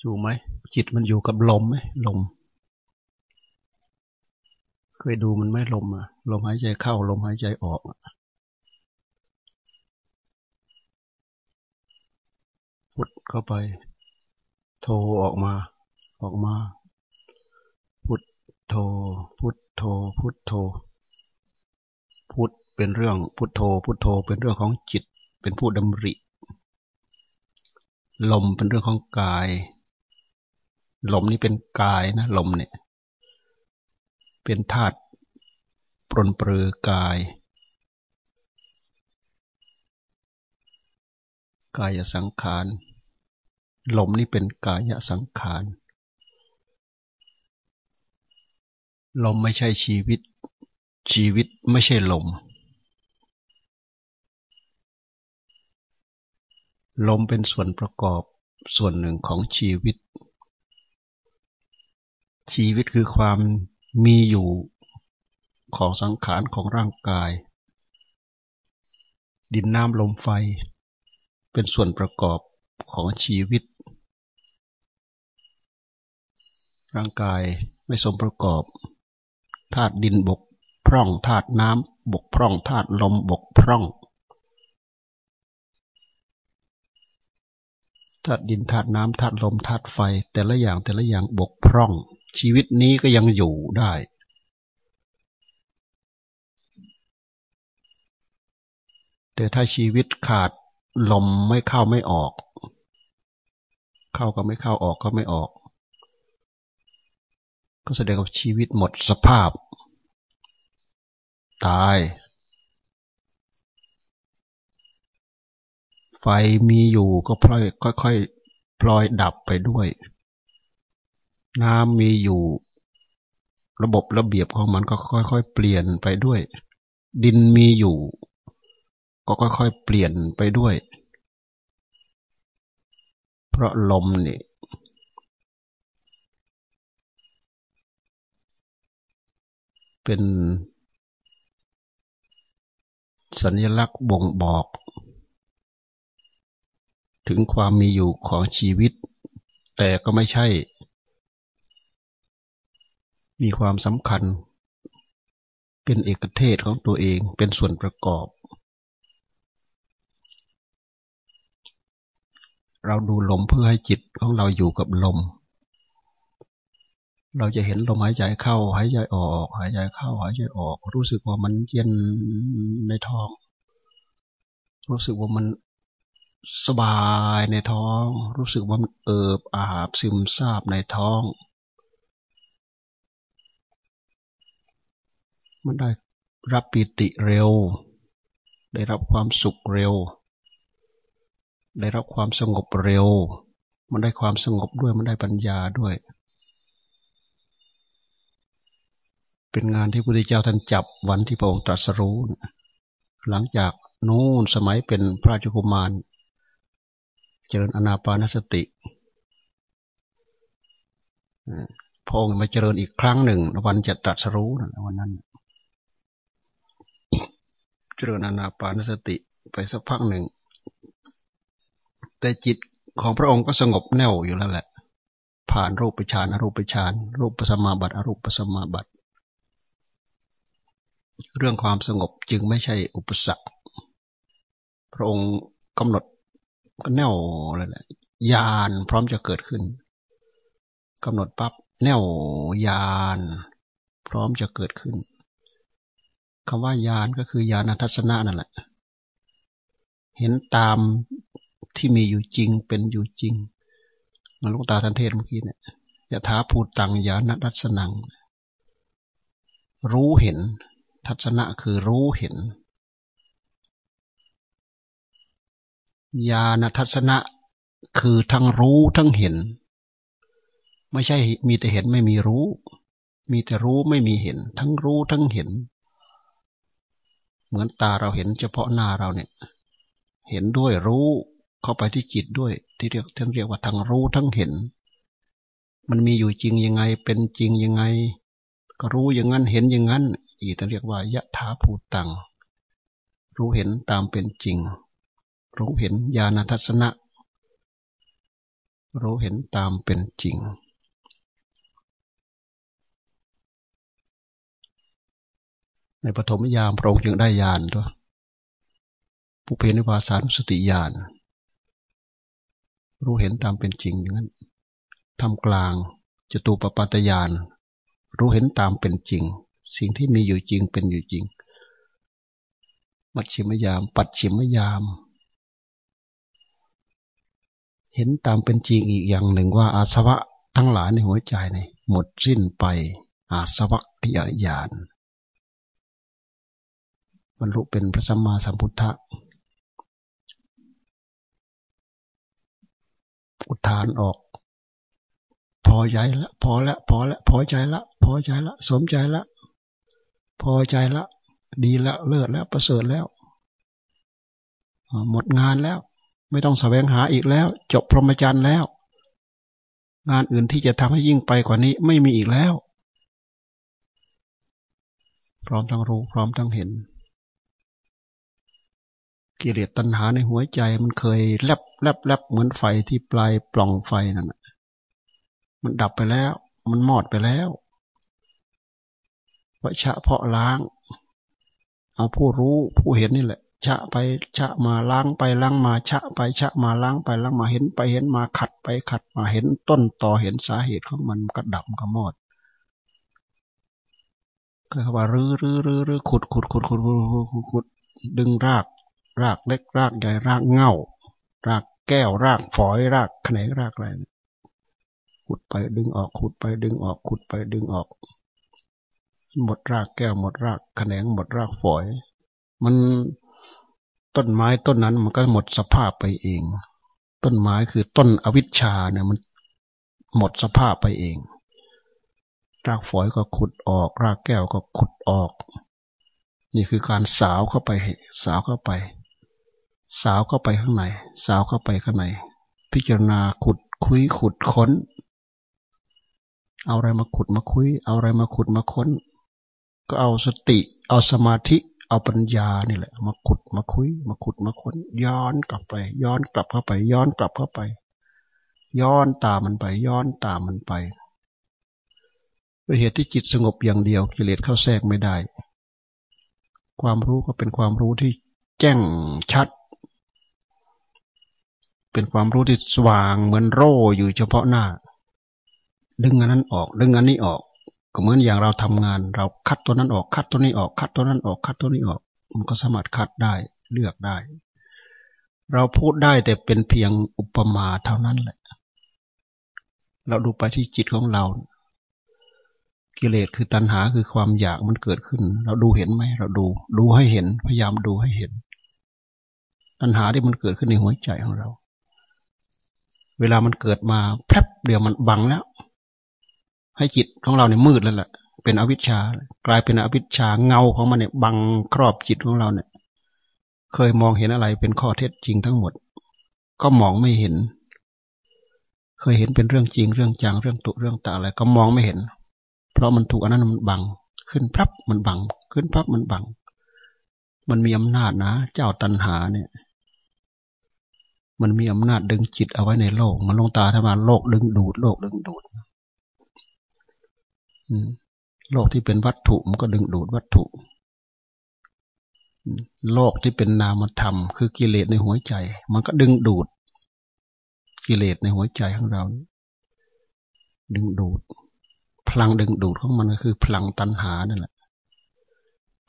อยู่ไหม จิตมันอยู่กับลมไหมลม เคยดูมันไหมลมอะลมหายใจเข้า ลมหายใจออกพุทเข้าไป โทออกมา ออกมา พุทโท พุทโท พุทโท พุทเป็นเรื่องพุทโท พุทโท เป็นเรื่องของจิต เป็นผู้ดำริ ลมเป็นเรื่องของกาย ลมนี้เป็นกายนะ ลมเนี่ย เป็นธาตุปรนเปรือกาย กายสังขาร ลมนี้เป็นกายสังขาร ลมไม่ใช่ชีวิต ชีวิตไม่ใช่ลม ลมเป็นส่วนประกอบส่วนหนึ่งของชีวิต ชีวิตคือความมีอยู่ของสังขารของร่างกาย ดินน้ำลมไฟ เป็นส่วนประกอบของชีวิต ร่างกายไม่สมประกอบธาตุดินบกพร่องธาตุน้ำบกพร่องธาตุลมบกพร่องธาตุดินธาตุน้ำธาตุลมธาตุไฟ แต่ละอย่างแต่ละอย่างบกพร่อง ชีวิตนี้ก็ยังอยู่ได้ แต่ถ้าชีวิตขาดลมไม่เข้าไม่ออก เข้าก็ไม่เข้าออกก็ไม่ออก ก็แสดงว่าชีวิตหมดสภาพ ตาย ไฟมีอยู่ก็พลอยค่อยๆพลอยดับไปด้วย น้ำมีอยู่ ระบบระเบียบของมันก็ค่อยๆ เปลี่ยนไปด้วย ดินมีอยู่ ก็ค่อยๆ เปลี่ยนไปด้วย เพราะลมนี่เป็นสัญลักษณ์บ่งบอก ถึงความมีอยู่ของชีวิต แต่ก็ไม่ใช่ มีความสำคัญ เป็นเอกเทศของตัวเองเป็นส่วนประกอบ เราดูลมเพื่อให้จิตของเราอยู่กับลม เราจะเห็นลมหายใจเข้าหายใจออก หายใจเข้าหายใจออก รู้สึกว่ามันเย็นในท้อง รู้สึกว่ามันสบายในท้อง รู้สึกว่ามันเอิบอาบซึมซาบในท้อง มันได้รับปิติเร็ว ได้รับความสุขเร็ว ได้รับความสงบเร็ว มันได้ความสงบด้วย มันได้ปัญญาด้วย เป็นงานที่พระพุทธเจ้าท่านจับวันที่พระองค์ตรัสรู้ หลังจากนู้นสมัยเป็นพระจุกุมาร เจริญอนาปานสติพระองค์มาเจริญอีกครั้งหนึ่งวันจะตรัสรู้วันนั้น เจริญอนาปานสติไปสักพักหนึ่ง แต่จิตของพระองค์ก็สงบแน่วอยู่แล้วแหละ ผ่านรูปฌานอรูปฌานรูปสมาบัติอรูปสมาบัติเรื่องความสงบจึงไม่ใช่อุปสรรค พระองค์กำหนดก็แน่วเลยแหละยานพร้อมจะเกิดขึ้นกำหนดปั๊บแน่วยาน พร้อมจะเกิดขึ้น คำว่ายานก็คือยานทัศนะนั่นแหละ เห็นตามที่มีอยู่จริงเป็นอยู่จริงมันลูกตาทันเทศเมื่อกี้เนี่ยยะถาภูตังยานทัศนัง รู้เห็น ทัศนะคือรู้เห็น ญาณทัศนะคือทั้งรู้ทั้งเห็น ไม่ใช่มีแต่เห็นไม่มีรู้ มีแต่รู้ไม่มีเห็น ทั้งรู้ทั้งเห็น เหมือนตาเราเห็นเฉพาะหน้าเราเนี่ย เห็นด้วยรู้เข้าไปที่จิตด้วย ที่เรียกท่านเรียกว่าทั้งรู้ทั้งเห็น มันมีอยู่จริงยังไง เป็นจริงยังไง ก็รู้อย่างนั้นเห็นอย่างนั้นอีกท่านเรียกว่ายะถาภูตัง รู้เห็นตามเป็นจริง รู้เห็นญาณทัศนะ รู้เห็นตามเป็นจริง ในปฐมยามพระองค์จึงได้ญาณตัวผู้เพนิวาสานุสติญาณรู้เห็นตามเป็นจริงอย่างนั้นทำกลางจตุปปัตยาน รู้เห็นตามเป็นจริง สิ่งที่มีอยู่จริงเป็นอยู่จริง มัชชิมยาม ปัจฉิมยาม เห็นตามเป็นจริงอีกอย่างหนึ่งว่าอาสวะทั้งหลายในหัวใจนี่หมดสิ้นไป อาสวะยญาณ บรรลุเป็นพระสัมมาสัมพุทธะอุทานออก พอใจละ พอละ พอละ พอใจละ พอใจละ สมใจละ พอใจละ ดีละ เลิศแล้ว ประเสริฐแล้ว หมดงานแล้ว ไม่ต้องแสวงหาอีกแล้ว จบพรหมจรรย์แล้ว งานอื่นที่จะทำให้ยิ่งไปกว่านี้ไม่มีอีกแล้ว พร้อมทั้งรู้ พร้อมทั้งเห็น กิเลสตัณหาในหัวใจมันเคยแลบแลบแลบเหมือนไฟที่ปลายปล่องไฟนั่นมันดับไปแล้ว มันหมอดไปแล้ววชะเพาะล้าง เอาผู้รู้ผู้เห็นนี่แหละ ชะไปชะมาล้างไปล้างมา ชะไปชะมาล้างไปล้างมาเห็นไปเห็นมาขัดไปขัดมาเห็นต้นต่อเห็นสาเหตุของมันก็ดับก็มดก็ว่ารื้อรื้อรื้อรื้อขุดขุดขุดขุดขุดขุดดึงราก รากเล็กรากใหญ่รากเง่ารากแก้วรากฝอยรากแขนงรากอะไรขุดไปดึงออกขุดไปดึงออกขุดไปดึงออก หมดรากแก้วหมดรากแขนงหมดรากฝอย มันต้นไม้ต้นนั้นมันก็หมดสภาพไปเอง ต้นไม้คือต้นอวิชชาเนี่ยมันหมดสภาพไปเอง รากฝอยก็ขุดออก รากแก้วก็ขุดออก นี่คือการสาวเข้าไปสาวเข้าไป สาวเข้าไปข้างใน สาวเข้าไปข้างใน พิจารณาขุดคุยขุดค้น เอาอะไรมาขุดมาคุย เอาอะไรมาขุดมาค้น ก็เอาสติ เอาสมาธิ เอาปัญญานี่แหละ มาขุดมาคุย มาขุดมาค้น ย้อนกลับไป ย้อนกลับเข้าไป ย้อนกลับเข้าไป ย้อนตามมันไป ย้อนตามมันไปด้วยเหตุที่จิตสงบอย่างเดียวกิเลสเข้าแทรกไม่ได้ ความรู้ก็เป็นความรู้ที่แจ้งชัด เป็นความรู้ที่สว่างเหมือนโร่อยู่เฉพาะหน้า ดึงอันนั้นออก ดึงอันนี้ออก ก็เหมือนอย่างเราทำงาน เราคัดตัวนั้นออก คัดตัวนี้ออก คัดตัวนั้นออก คัดตัวนี้ออก มันก็สามารถคัดได้เลือกได้ เราพูดได้แต่เป็นเพียงอุปมาเท่านั้นแหละ เราดูไปที่จิตของเรา กิเลสคือตัณหาคือความอยากมันเกิดขึ้น เราดูเห็นไหมเราดู ดูให้เห็น พยายามดูให้เห็นตัณหาที่มันเกิดขึ้นในหัวใจของเรา เวลามันเกิดมาแป๊บเดียวมันบังแล้ว ให้จิตของเราเนี่ยมืดแล้วแหละเป็นอวิชชากลายเป็นอวิชชาเงาของมันเนี่ยบังครอบจิตของเราเนี่ย เคยมองเห็นอะไรเป็นข้อเท็จจริงทั้งหมด ก็มองไม่เห็น เคยเห็นเป็นเรื่องจริงเรื่องจังเรื่องตุเรื่องตาอะไรก็มองไม่เห็น เพราะมันถูกอันนั้นมันบัง ขึ้นพับมันบัง ขึ้นพับมันบัง มันมีอำนาจนะ เจ้าตันหาเนี่ย มันมีอำนาจดึงจิตเอาไว้ในโลก มันลงตาทำมาโลกดึงดูดโลกดึงดูดโลกที่เป็นวัตถุมันก็ดึงดูดวัตถุ โลกที่เป็นนามธรรม คือกิเลสในหัวใจ มันก็ดึงดูด กิเลสในหัวใจของเรา ดึงดูด พลังดึงดูดของมันก็คือ พลังตัณหานั่นแหละ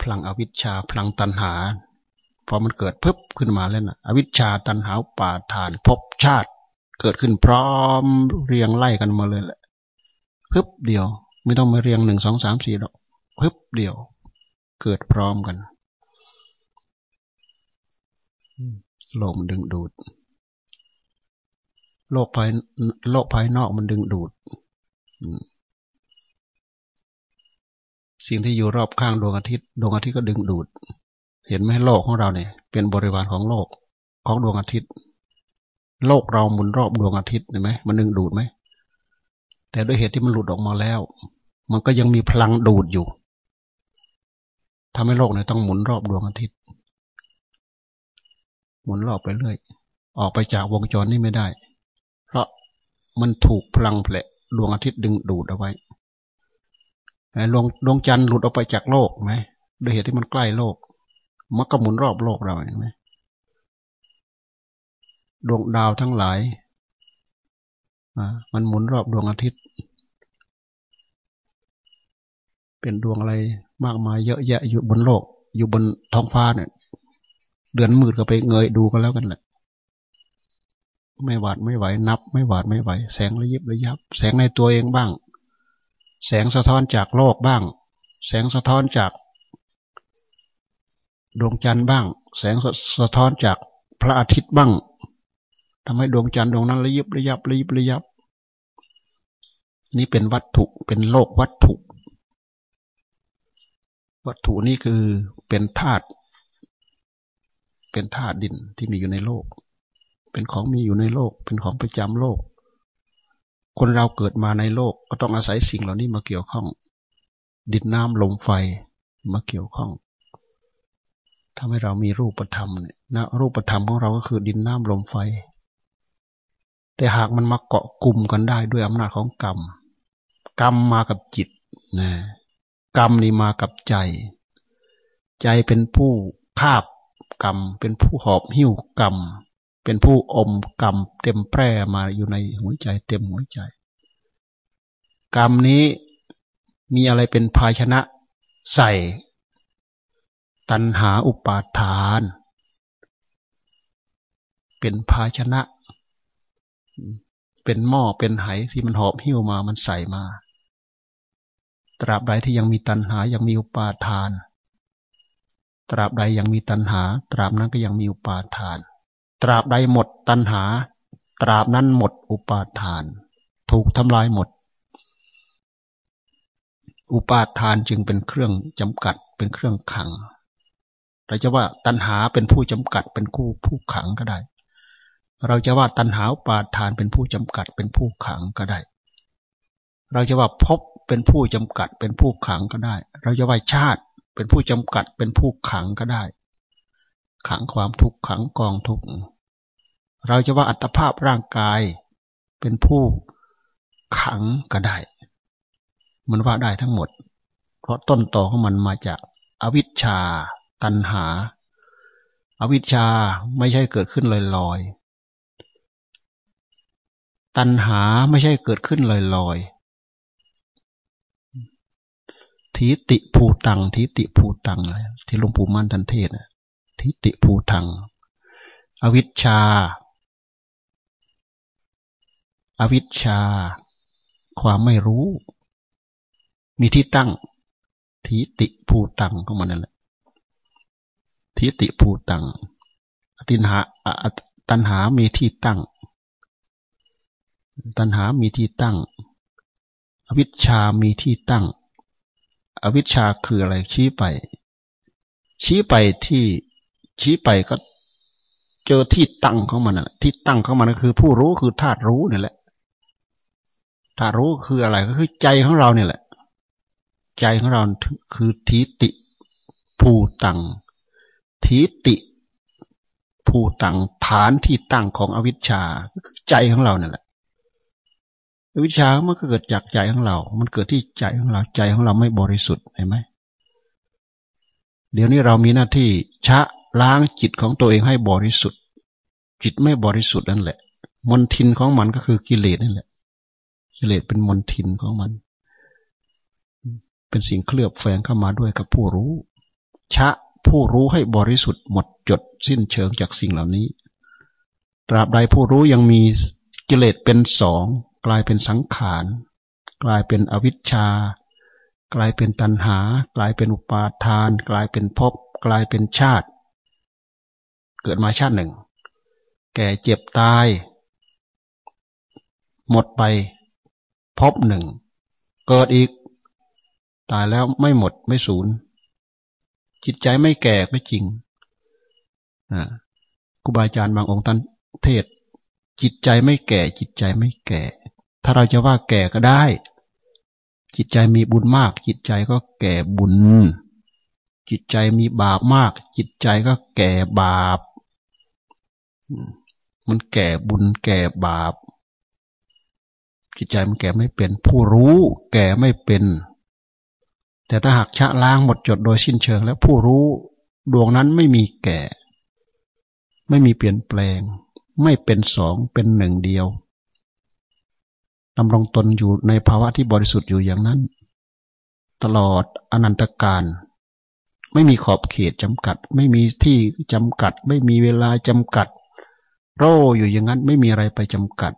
พลังอวิชชา พลังตัณหา พอมันเกิดพึบขึ้นมาแล้วนะอวิชชาตันหาป่าทานภพชาติ เกิดขึ้นพร้อมเรียงไล่กันมาเลยแหละพึบเดียว ไม่ต้องมาเรียงหนึ่งสองสามสี่หรอกพึบเดียว เกิดพร้อมกันโลกมันดึงดูด โลกภายโลกภายนอกมันดึงดูดสิ่งที่อยู่รอบข้างดวงอาทิตย์ ดวงอาทิตย์ก็ดึงดูด เห็นไหมโลกของเราเนี่ย เป็นบริวารของโลกของดวงอาทิตย์ โลกเราหมุนรอบดวงอาทิตย์เห็นไหมมันดึงดูดไหมแต่ด้วยเหตุที่มันหลุดออกมาแล้ว มันก็ยังมีพลังดูดอยู่ทำให้โลกเนี่ยต้องหมุนรอบดวงอาทิตย์ หมุนรอบไปเรื่อยออกไปจากวงจรนี้ไม่ได้ เพราะมันถูกพลังแผลดวงอาทิตย์ดึงดูดเอาไว้ดวงดวงจันทร์หลุดออกไปจากโลกไหมด้วยเหตุที่มันใกล้โลก มันก็หมุนรอบโลกเราเห็นไหมดวงดาวทั้งหลายมันหมุนรอบดวงอาทิตย์ เป็นดวงอะไรมากมายเยอะแยะอยู่บนโลก อยู่บนท้องฟ้าเนี่ยเดือนมืดก็ไปเงยดูกันแล้วกันแหละไม่หวาดไม่ไหว นับ ไม่หวาดไม่ไหว แสงระยิบระยับ แสงในตัวเองบ้าง แสงสะท้อนจากโลกบ้าง แสงสะท้อนจาก ดวงจันทร์บ้าง แสงสะท้อนจากพระอาทิตย์บ้างทำให้ดวงจันทร์ดวงนั้นระยิบระยับระยิบระยับ นี่เป็นวัตถุเป็นโลกวัตถุ วัตถุนี่คือเป็นธาตุเป็นธาตุดินที่มีอยู่ในโลก เป็นของมีอยู่ในโลก เป็นของประจำโลก คนเราเกิดมาในโลกก็ต้องอาศัยสิ่งเหล่านี้มาเกี่ยวข้อง ดินน้ำลมไฟมาเกี่ยวข้อง ทำให้เรามีรูปธรรมเนี่ยนะรูปธรรมของเราก็คือดินน้ำลมไฟ แต่หากมันมาเกาะกลุ่มกันได้ด้วยอำนาจของกรรม กรรมมากับจิตนะกรรมนี่มากับใจ ใจเป็นผู้คาบกรรม เป็นผู้หอบหิ้วกรรม เป็นผู้อมกรรม เต็มแปร่มาอยู่ในหัวใจ เต็มหัวใจ กรรมนี้มีอะไรเป็นภาชนะใส่ ตัณหาอุปาทาน เป็นภาชนะ เป็นหม้อเป็นไหที่มันหอบหิ้วมามันใส่มา ตราบใดที่ยังมีตัณหายังมีอุปาทาน ตราบใดยังมีตัณหา ตราบนั้นก็ยังมีอุปาทาน ตราบใดหมดตัณหา ตราบนั้นหมดอุปาทาน ถูกทำลายหมดอุปาทานจึงเป็นเครื่องจำกัดเป็นเครื่องขัง เราจะว่าตัณหาเป็นผู้จำกัดเป็นผู้ผู้ขังก็ได้ เราจะว่าตัณหาปาทานเป็นผู้จำกัดเป็นผู้ขังก็ได้ เราจะว่าพบเป็นผู้จำกัดเป็นผู้ขังก็ได้ เราจะว่าชาติเป็นผู้จำกัดเป็นผู้ขังก็ได้ ขังความทุกข์ขังกองทุกข์เราจะว่าอัตภาพร่างกายเป็นผู้ขังก็ได้ มันว่าได้ทั้งหมด เพราะต้นตอของมันมาจากอวิชชา ตัณหาอวิชชาไม่ใช่เกิดขึ้นลอยลอยตัณหาไม่ใช่เกิดขึ้นลอยลอยทิติภูตัง ทิติภูตังอะไรที่หลวงปู่มั่นทันเทศทิติภูตัง อวิชชา อวิชชา ความไม่รู้ มีที่ตั้ง ทิติภูตังของมันนั่นแหละ ทิติภูตังตินหาตัณหามีที่ตั้ง ตัณหามีที่ตั้ง อวิชชามีที่ตั้ง อวิชชาคืออะไรชี้ไป ชี้ไปที่ชี้ไปก็เจอที่ตั้งของมันที่ตั้งของมันก็คือ ผู้รู้คือธาตุรู้นี่แหละธาตุรู้คืออะไรก็คือใจของเราเนี่ยแหละ ใจของเราคือทีติภูตัง ทีติภูตังฐานที่ตั้งของอวิชชาใจของเราเนี่ยแหละอวิชามันก็เกิดจากใจของเรา มันเกิดที่ใจของเราใจของเราไม่บริสุทธิ์เห็นไหมเดี๋ยวนี้เรามีหน้าที่ชะล้างจิตของตัวเองให้บริสุทธิ์ จิตไม่บริสุทธิ์นั่นแหละ มนทินของมันก็คือกิเลสนั่นแหละ กิเลสเป็นมนทินของมัน เป็นสิ่งเคลือบแฝงเข้ามาด้วยกับผู้รู้ ชะ ผู้รู้ให้บริสุทธิ์หมดจดสิ้นเชิงจากสิ่งเหล่านี้ ตราบใดผู้รู้ยังมีกิเลสเป็นสอง กลายเป็นสังขารกลายเป็นอวิชชา กลายเป็นตัณหา กลายเป็นอุปาทาน กลายเป็นภพกลายเป็นชาติ เกิดมาชาติหนึ่ง แก่เจ็บตาย หมดไปพบหนึ่ง เกิดอีก ตายแล้วไม่หมดไม่สูญ จิตใจไม่แก่ไม่จริงครูบาอาจารย์บางองค์ท่านเทศ จิตใจไม่แก่ จิตใจไม่แก่ ถ้าเราจะว่าแก่ก็ได้ จิตใจมีบุญมาก จิตใจก็แก่บุญ จิตใจมีบาปมาก จิตใจก็แก่บาป มันแก่บุญแก่บาป จิตใจมันแก่ไม่เป็น ผู้รู้ แก่ไม่เป็น แต่ถ้าหากชะล้างหมดจดโดยสิ้นเชิง แล้วผู้รู้ดวงนั้นไม่มีแก่ ไม่มีเปลี่ยนแปลง ไม่เป็นสองเป็นหนึ่งเดียวดำรงตนอยู่ในภาวะที่บริสุทธิ์อยู่อย่างนั้น ตลอดอนันตการไม่มีขอบเขตจำกัด ไม่มีที่จำกัด ไม่มีเวลาจำกัด โรอยู่อย่างนั้นไม่มีอะไรไปจำกัด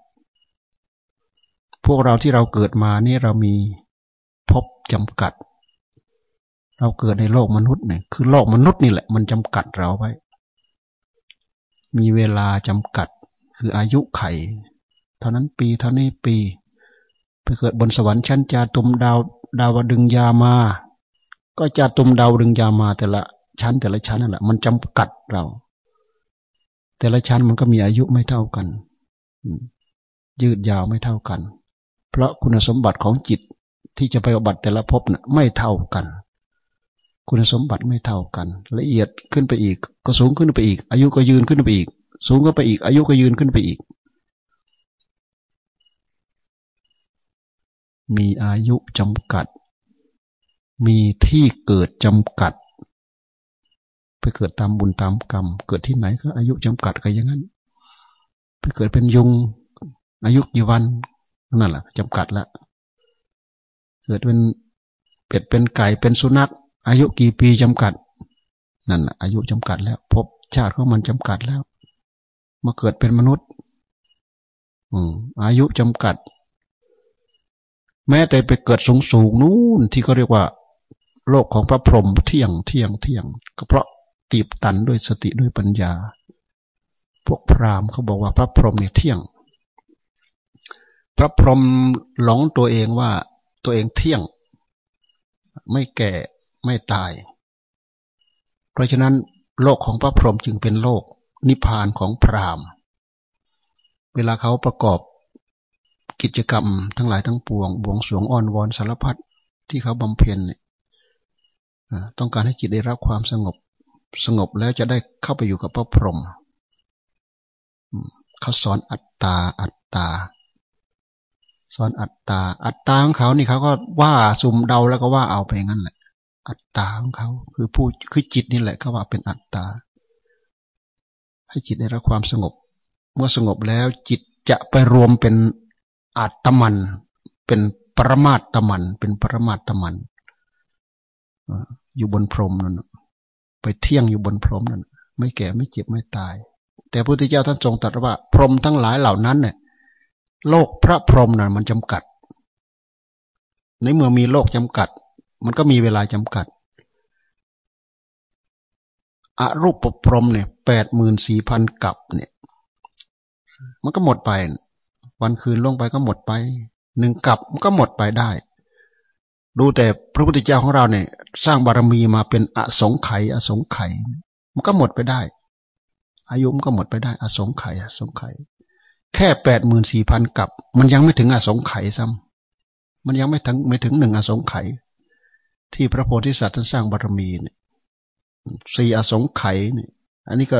พวกเราที่เราเกิดมานี่เรามีพบจำกัด เราเกิดในโลกมนุษย์เนี่ยคือโลกมนุษย์นี่แหละ มันจำกัดเราไว้ มีเวลาจำกัด คืออายุไข เท่านั้นปีเท่านี้ปี ไปเกิดบนสวรรค์ชั้นจาตุมดาวดาวดึงยามา ก็จะตุมดาวดึงยามาแต่ละชั้นแต่ละชั้นนั่นแหละมันจำกัดเรา แต่ละชั้นมันก็มีอายุไม่เท่ากัน ยืดยาวไม่เท่ากัน เพราะคุณสมบัติของจิตที่จะไปอบัติแต่ละภพน่ะไม่เท่ากัน คุณสมบัติไม่เท่ากัน ละเอียดขึ้นไปอีก ก็สูงขึ้นไปอีก อายุก็ยืนขึ้นไปอีก สูงขึ้นไปอีก อายุก็ยืนขึ้นไปอีก มีอายุจำกัด มีที่เกิดจำกัด ไปเกิดตามบุญตามกรรม เกิดที่ไหนก็อายุจำกัดก็อย่างนั้น ไปเกิดเป็นยุง อายุกี่วันนั่นแหละจำกัดแล้วเกิดเป็นเป็ดเป็นไก่เป็นสุนัข อายุกี่ปีจำกัด นั่นอายุจำกัดแล้ว พบชาติของมันจำกัดแล้ว มาเกิดเป็นมนุษย์ อืมอายุจำกัด แม้แต่ไปเกิดสูงสูงนู่นที่เขาเรียกว่า โลกของพระพรหมเที่ยงเที่ยงเที่ยง ก็เพราะตีบตันด้วยสติด้วยปัญญา พวกพราหมณ์เขาบอกว่าพระพรหมเนี่ยเที่ยง พระพรหมหลงตัวเองว่าตัวเองเที่ยง ไม่แก่ ไม่ตาย เพราะฉะนั้นโลกของพระพรหมจึงเป็นโลกนิพพานของพราหมณ์ เวลาเขาประกอบกิจกรรมทั้งหลายทั้งปวง บวงสรวงอ้อนวอนสารพัดที่เขาบำเพ็ญเนี่ยต้องการให้จิตได้รับความสงบ สงบแล้วจะได้เข้าไปอยู่กับพระพรหมเขาสอนอัตตาอัตตาสอนอัตตา อัตตาของเขานี่เขาก็ว่าสุ่มเดาแล้วก็ว่าเอาไปงั้นแหละ อัตตาของเขา คือผู้คือจิตนี่แหละเขาว่าเป็นอัตตา ให้จิตได้รับความสงบ เมื่อสงบแล้วจิตจะไปรวมเป็นอัตมัน เป็นปรมาตมัน เป็นปรมาตมันอยู่บนพรมนั่นไปเที่ยงอยู่บนพรมนั่นไม่แก่ไม่เจ็บไม่ตาย แต่พระพุทธเจ้าท่านทรงตรัสว่า พรมทั้งหลายเหล่านั้นเนี่ยโลกพระพรหมน่ะมันจำกัด ในเมื่อมีโลกจำกัด มันก็มีเวลาจำกัดอรูปปพรมเนี่ยแปดหมื่นสี่พันกับเนี่ย มันก็หมดไป วันคืนล่วงไปก็หมดไปหนึ่งกับมันก็หมดไปได้ ดูแต่พระพุทธเจ้าของเราเนี่ย สร้างบารมีมาเป็นอสงไขยอสงไขยมันก็หมดไปได้ อายุมันก็หมดไปได้ อสงไขยอสงไขยแค่แปดหมื่นสี่พันกับ มันยังไม่ถึงอสงไขยซ้ำมันยังไม่ถึงไม่ถึงหนึ่งอสงไขย ที่พระโพธิสัตว์ท่านสร้างบารมีเนี่ยสี่อสงไขยเนี่ยอันนี้ก็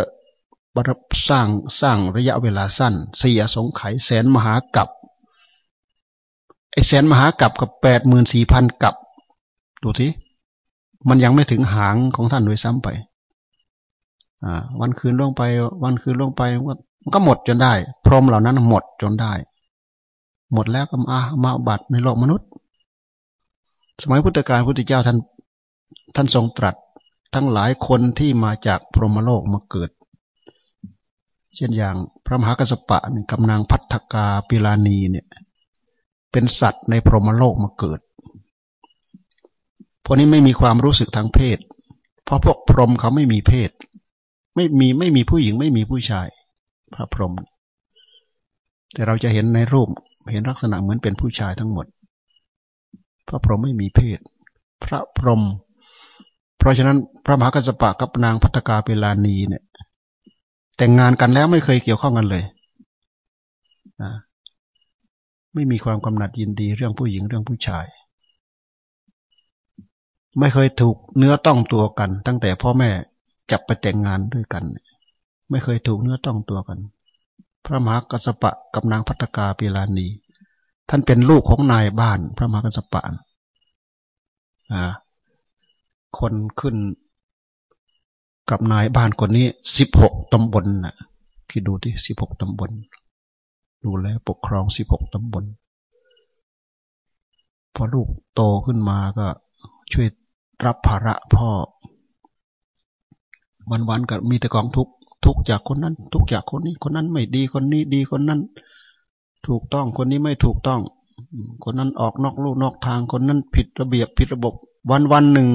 บารสร้างสร้างระยะเวลาสั้นสี่อสงไขยแสนมหากับไอแสนมหากับกับแปดหมื่นสี่พันกับ ดูทีมันยังไม่ถึงหางของท่านโดยซ้ำไป อ่า วันคืนล่วงไป วันคืนล่วงไปมันก็หมดจนได้ พรหมเหล่านั้นหมดจนได้ หมดแล้วก็มามาบัตในโลกมนุษย์ สมัยพุทธกาลพุทธเจ้าท่านท่านทรงตรัส ทั้งหลายคนที่มาจากพรหมโลกมาเกิด เช่นอย่างพระมหากัสสปะเนี่ยกำนางพัฒกาปิลานีเนี่ย เป็นสัตว์ในพรหมโลกมาเกิด พวกนี้ไม่มีความรู้สึกทางเพศ เพราะพวกพรหมเขาไม่มีเพศ ไม่มีไม่มีผู้หญิงไม่มีผู้ชาย พระพรหมแต่เราจะเห็นในรูปเห็นลักษณะเหมือนเป็นผู้ชายทั้งหมด ระพรหมไม่มีเพศ พระพรหมเพราะฉะนั้นพระมหากัสปะกับนางพัฒกาเปลานีเนี่ย แต่งงานกันแล้วไม่เคยเกี่ยวข้องกันเลยไม่มีความกำหนัดยินดีเรื่องผู้หญิงเรื่องผู้ชาย ไม่เคยถูกเนื้อต้องตัวกัน ตั้งแต่พ่อแม่จับไปแต่งงานด้วยกัน ไม่เคยถูกเนื้อต้องตัวกัน พระมหากัสปะกับนางพัฒกาเปลานี ท่านเป็นลูกของนายบ้านพระมหากัสปะอ่าคนขึ้นกับนายบ้านคนนี้สิบหกตำบลน่ะคิดดูที่สิบหกตำบล ดูแลปกครองสิบหกตำบล พอลูกโตขึ้นมาก็ช่วยรับภาระพ่อ วันๆก็มีแต่กองทุกทุกจากคนนั้น ทุกจากคนนี้ คนนั้นไม่ดีคนนี้ดีคนนั้น ถูกต้องคนนี้ไม่ถูกต้อง คนนั้นออกนอกลู่นอกทางคนนั้นผิดระเบียบผิดระบบ วันวันหนึ่ง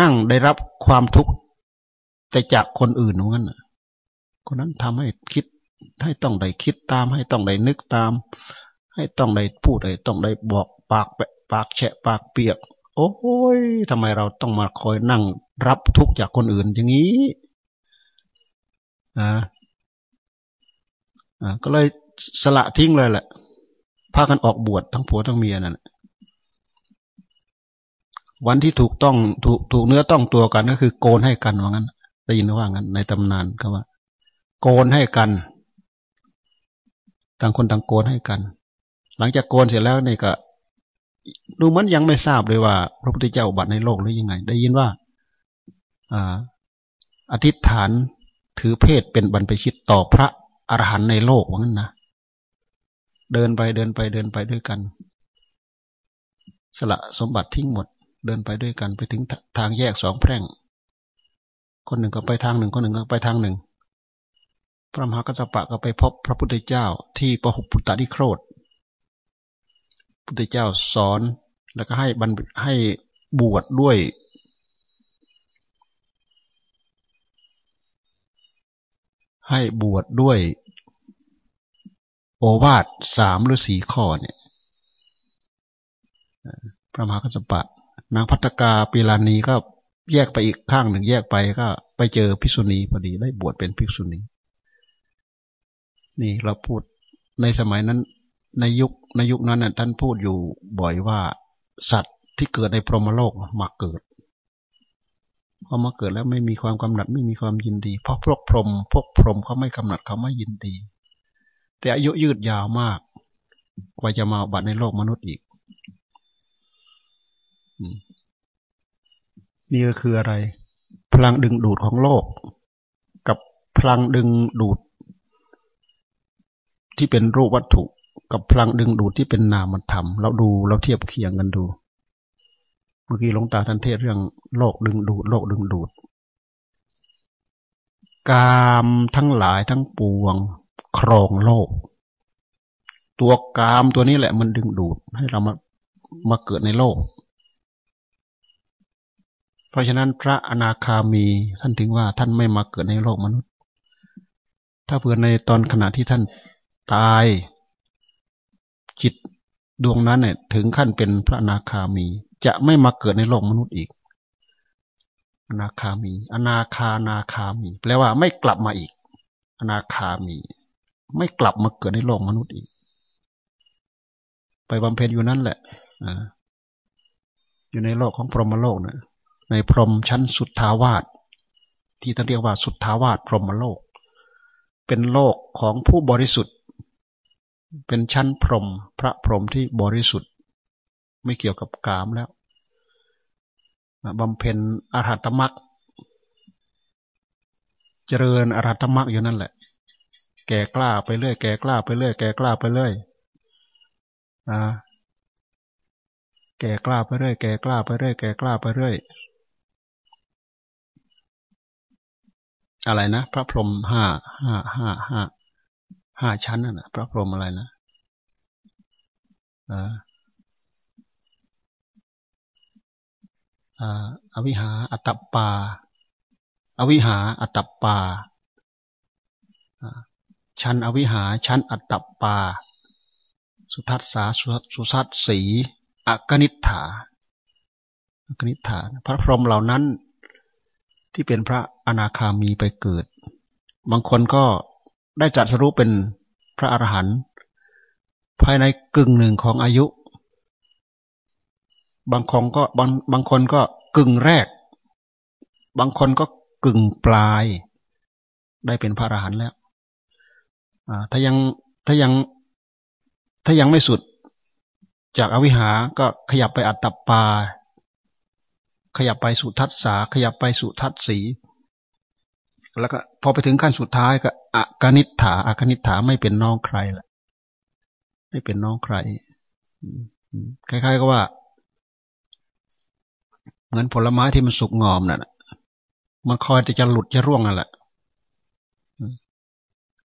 นั่งได้รับความทุกข์แต่จากคนอื่นนกันคนนั้นทำให้คิดให้ต้องได้คิดตาม ให้ต้องได้นึกตาม ให้ต้องได้พูดให้ต้องได้บอกปากแปากแฉะปากเปียก โอ้ยทำไมเราต้องมาคอยนั่งรับทุกข์จากคนอื่นอย่างนี้อ่าอ่าก็เลย สละทิ้งเลยแหละพากันออกบวชทั้งผัวทั้งเมียนั่นวันที่ถูกต้องถูกถูกเนื้อต้องตัวกันก็คือ โกนให้กันว่างั้นได้ยินว่างั้น ในตำนานเขาว่า โกนให้กัน ต่างคนต่างโกนให้กัน หลังจากโกนเสร็จแล้วนี่ก็ดูมันยังไม่ทราบเลยว่า พระพุทธเจ้าบัตรในโลกหรือยังไง ได้ยินว่าอ่าอธิษฐานถือเพศเป็นบรรพชิตต่อพระอรหันต์ในโลกว่างั้นนะ เดินไปเดินไปเดินไปด้วยกัน สละสมบัติทิ้งหมด เดินไปด้วยกันไปถึงทางแยกสองแพร่ง คนหนึ่งก็ไปทางหนึ่งคนหนึ่งก็ไปทางหนึ่ง พระมหากัสปะก็ไปพบพระพุทธเจ้าที่ปหุปุตตะนิโครธพุทธเจ้าสอนแล้วก็ให้บรรให้บวชดด้วย ให้บวชดด้วย โอวาทสามหรือสี่ข้อเนี่ยพระมหากัสปะ นางพัตกาปีลานีก็แยกไปอีกข้างหนึ่งแยกไปก็ไปเจอภิกษุณีพอดีได้บวชเป็นภิกษุณี นี่เราพูดในสมัยนั้น ในยุคในยุคนั้นน่ะท่านพูดอยู่บ่อยว่า สัตว์ที่เกิดในพรหมโลกมาเกิดพอมาเกิดแล้วไม่มีความกำหนัดไม่มีความยินดี เพราะพวกพรหมพวกพรหมเขาไม่กำหนัดเขาไม่ยินดี แต่อายุยืดยาวมาก กว่าจะมาบัตในโลกมนุษย์อีกนี่ก็คืออะไร พลังดึงดูดของโลก กับพลังดึงดูด ที่เป็นรูปวัตถุ กับพลังดึงดูดที่เป็นนามธรรมเราดูเราเทียบเคียงกันดู เมื่อกี้หลวงตาท่านเทศเรื่องโลกดึงดูด โลกดึงดูดกามทั้งหลายทั้งปวง ครองโลก ตัวกามตัวนี้แหละมันดึงดูดให้เรามามาเกิดในโลก เพราะฉะนั้นพระอนาคามีท่านถึงว่าท่านไม่มาเกิดในโลกมนุษย์ ถ้าเผื่อในตอนขณะที่ท่านตาย จิตดวงนั้นเนี่ยถึงขั้นเป็นพระอนาคามี จะไม่มาเกิดในโลกมนุษย์อีก อนาคามี อนาคานาคามี แปลว่าไม่กลับมาอีก อนาคามี ไม่กลับมาเกิดในโลกมนุษย์อีก ไปบำเพ็ญอยู่นั่นแหละอยู่ในโลกของพรหมโลกเนะในพรหมชั้นสุดทาวาสที่ท่านเรียกว่าสุดทาวาสพรหมโลก เป็นโลกของผู้บริสุทธิ์ เป็นชั้นพรหมพระพรหมที่บริสุทธิ์ ไม่เกี่ยวกับกามแล้วบำเพ็ญอรหัตมรรคเจริญอรหัตมรรคอยู่นั่นแหละ แก่กล้าไปเรื่อยแก่กล้าไปเรื่อยแก่กล้าไปเรื่อยอ่าแก่กล้าไปเรื่อยแก่กล้าไปเรื่อยแก่กล้าไปเรื่อยอะไรนะ พระพรหมห้าห้าห้าห้าห้าชั้นน่ะ พระพรหมอะไรนะอ่าอวิหาอัตตปา อวิหาอัตตปา ชั้นอวิหา ชั้นอัตตปา สุทัศสาสุทัศสีอกนิฐาอกนิฐา พระพรหมเหล่านั้น ที่เป็นพระอนาคามีไปเกิด บางคนก็ได้จัดสรุปเป็นพระอรหันต์ภายในกึ่งหนึ่งของอายุ บางคนก็บางบางคนก็กึ่งแรก บางคนก็กึ่งปลาย ได้เป็นพระอรหันต์แล้ว ถ้ายังถ้ายังถ้ายังไม่สุด จากอวิหาก็ขยับไปอัตตปา ขยับไปสุทัศสาขยับไปสุทัศสีแล้วก็พอไปถึงขั้นสุดท้ายก็อกนิฐาอากนิฐาไม่เป็นน้องใครละไม่เป็นน้องใครคล้ายๆก็ว่าเหมือนผลไม้ที่มันสุกงอมน่ะมันคอยแต่จะหลุดจะร่วงนั่นแหละ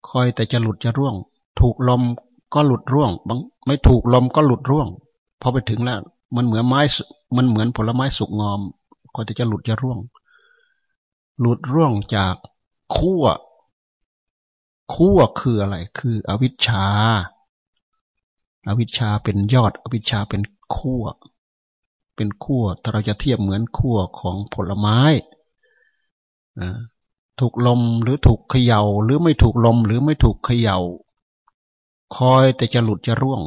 คอยแต่จะหลุดจะร่วง ถูกลมก็หลุดร่วงบางไม่ถูกลมก็หลุดร่วง พอไปถึงแล้ว มันเหมือนไม้ มันเหมือนผลไม้สุกงอมคอยแต่จะหลุดจะร่วง หลุดร่วงจากขั้วขั้วคืออะไร คืออวิชชาอาวิชชาเป็นยอดอวิชชาเป็นขั้วเป็นขั้วถ้าเราจะเทียบเหมือนขั้วของผลไม้ ถูกลมหรือถูกเขยา่า หรือไม่ถูกลมหรือไม่ถูกเขยา่า คอยแต่จะหลุดจะร่วง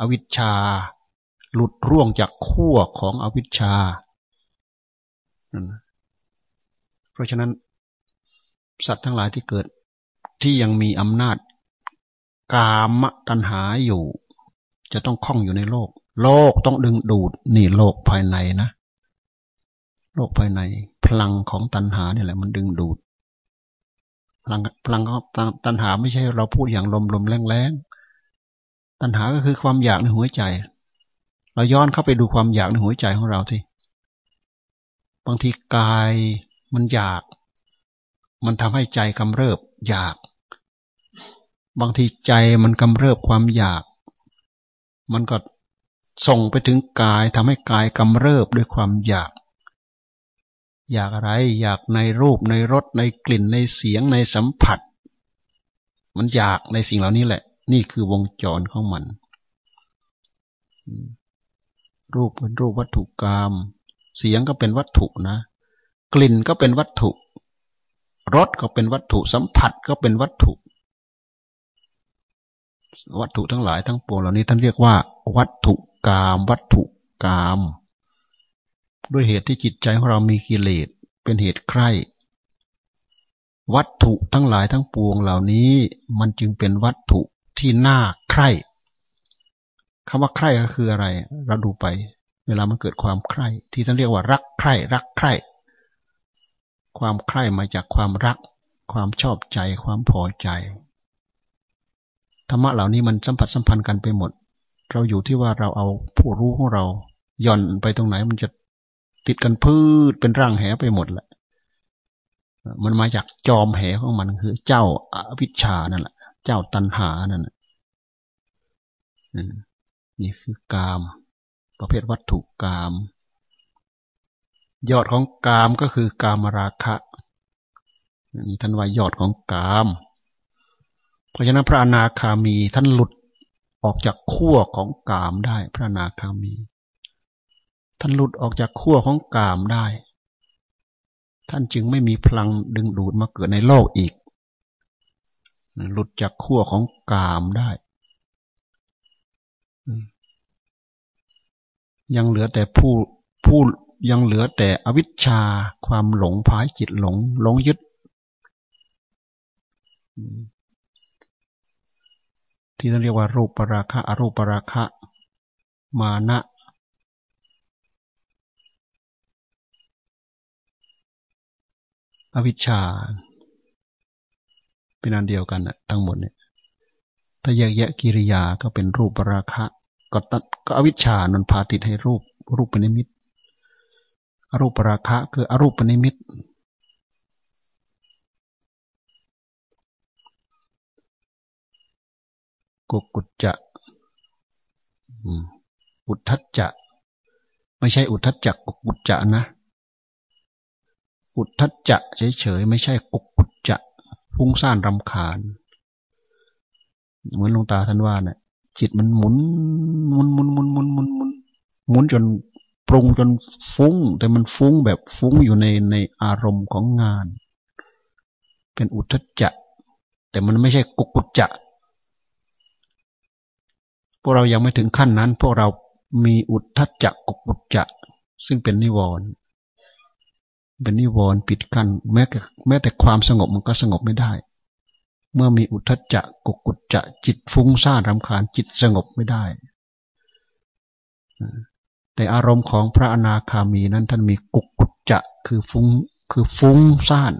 อวิชชา หลุดร่วงจากขั้วของอวิชชา เพราะฉะนั้น สัตว์ทั้งหลายที่เกิดที่ยังมีอำนาจ กามตัณหาอยู่ จะต้องคล้องอยู่ในโลก โลกต้องดึงดูดนี่โลกภายในนะ โลกภายในพลังของตัณหาเนี่ยแหละ มันดึงดูด พลังพลังของตัณหาไม่ใช่เราพูดอย่างลมลมแรงแรงตัณหาก็คือความอยากในหัวใจ เราย้อนเข้าไปดูความอยากในหัวใจของเราที่บางทีกายมันอยาก มันทำให้ใจกำเริบ อยาก บางทีใจมันกำเริบความอยาก มันก็ส่งไปถึงกายทำให้กายกำเริบด้วยความอยาก อยากอะไร อยากในรูปในรสในกลิ่นในเสียงในสัมผัส มันอยากในสิ่งเหล่านี้แหละ นี่คือวงจรของมัน รูปเป็นรูปวัตถุกรรมเสียงก็เป็นวัตถุนะ กลิ่นก็เป็นวัตถุรสก็เป็นวัตถุสัมผัสก็เป็นวัตถุ วัตถุทั้งหลายทั้งปวงเหล่านี้ท่านเรียกว่า วัตถุกรรมวัตถุกรรม ด้วยเหตุที่จิตใจของเรามีกิเลสเป็นเหตุใคร่วัตถุทั้งหลายทั้งปวงเหล่านี้มันจึงเป็นวัตถุที่น่าใคร่คำว่าใคร่ก็คืออะไร เราดูไป เวลามันเกิดความใคร่ ที่ท่านเรียกว่ารักใคร่รักใคร่ ความใคร่มาจากความรัก ความชอบใจ ความพอใจ ธรรมะเหล่านี้มันสัมผัสสัมพันธ์กันไปหมด เราอยู่ที่ว่าเราเอาผู้รู้ของเราย่อนไปตรงไหนมันจะ ติดกันพืชเป็นร่างแหไปหมดแหละมันมาจากจอมแหของมันคือ เจ้าอาวิชชานั่นแหละเจ้าตันหานั่นนี่คือกาม ประเภทวัตถุกาม ยอดของกามก็คือกามราคะนี่ท่านว่ายอดของกาม เพราะฉะนั้นพระอนาคามีท่านหลุดออกจากขั้วของกามได้ พระอนาคามี ท่านหลุดออกจากขั้วของกามได้ ท่านจึงไม่มีพลังดึงดูดมาเกิดในโลกอีก หลุดจากขั้วของกามได้ ยังเหลือแต่ผู้ผู้ยังเหลือแต่อวิชชาความหลงพายจิตหลงหลงยึด ที่ท่าเรียกว่ารูปปราคะ อรูปปราคะ มานะ อวิชชา เป็นอันเดียวกันนะทั้งหมดเนี่ย ถ้าแยกแยะกิริยาก็เป็นรูปปราคะ ก็ตัดก็อวิชชานันพาติดให้รูปรูปเป็นนิมิตอรูปปราคะคืออรูปเปนนิมิต กุกุจจะอุทธัจจะ ไม่ใช่อุทธัจจะกุกุจจะนะ อุทธัจจะเฉยๆไม่ใช่กุกุจจะฟุ้งซ่านรำคาญ เหมือนลงตาท่านว่าเนะี่ยจิตมันหมุนหมุนหมุนหมุนหมุนหมุนหมุนหมุนจนปรุงจนฟุ้ง แต่มันฟุ้งแบบฟุ้งอยู่ในในอารมณ์ของงาน เป็นอุทธัจจะ แต่มันไม่ใช่กุกุจจะพวกเรายังไม่ถึงขั้นนั้น พวกเรามีอุทธัจจะกุกุจจะ ซึ่งเป็นนิวรณ์ เป็นนิวรณ์ปิดกั้นแม้แต่แม้แต่ความสงบมันก็สงบไม่ได้ เมื่อมีอุทจจะกุกุจจะจิตฟุ้งซ่านรำคาญจิตสงบไม่ได้ แต่อารมณ์ของพระอนาคามีนั้นท่านมีกุกุจจะคือฟุ้งคือฟุ้งซ่าน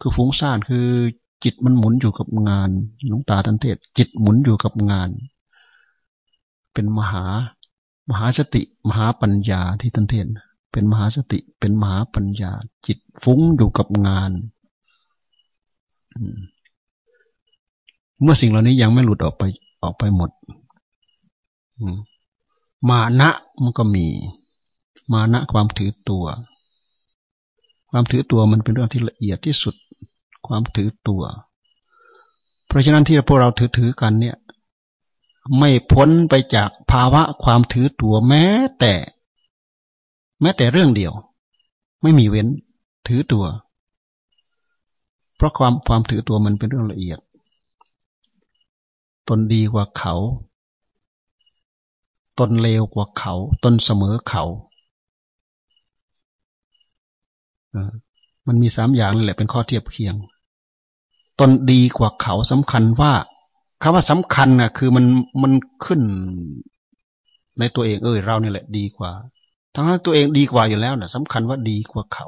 คือฟุ้งซ่านคือจิตมันหมุนอยู่กับงานหลวงตาท่านเทศ จิตหมุนอยู่กับงาน เป็นมหามหาสติมหาปัญญาที่ท่านเทศ เป็นมหาสติ เป็นมหาปัญญา จิตฟุ้งอยู่กับงาน เมื่อสิ่งเหล่านี้ยังไม่หลุดออกไปออกไปหมด มานะมันก็มี มานะความถือตัว ความถือตัวมันเป็นเรื่องที่ละเอียดที่สุด ความถือตัว เพราะฉะนั้นที่พวกเราถือถือกันเนี่ย ไม่พ้นไปจากภาวะความถือตัวแม้แต่ แม้แต่เรื่องเดียว ไม่มีเว้น ถือตัว เพราะความความถือตัวมันเป็นเรื่องละเอียด ตนดีกว่าเขา ตนเลวกว่าเขา ตนเสมอเขามันมีสามอย่างนี่แหละเป็นข้อเทียบเคียง ตนดีกว่าเขาสำคัญว่าคำว่าสำคัญนะคือมันมันขึ้นในตัวเองเออเราเนี่ยแหละ ดีกว่า ทั้งนั้นตัวเองดีกว่าอยู่แล้วนะ่ะสำคัญว่าดีกว่าเขา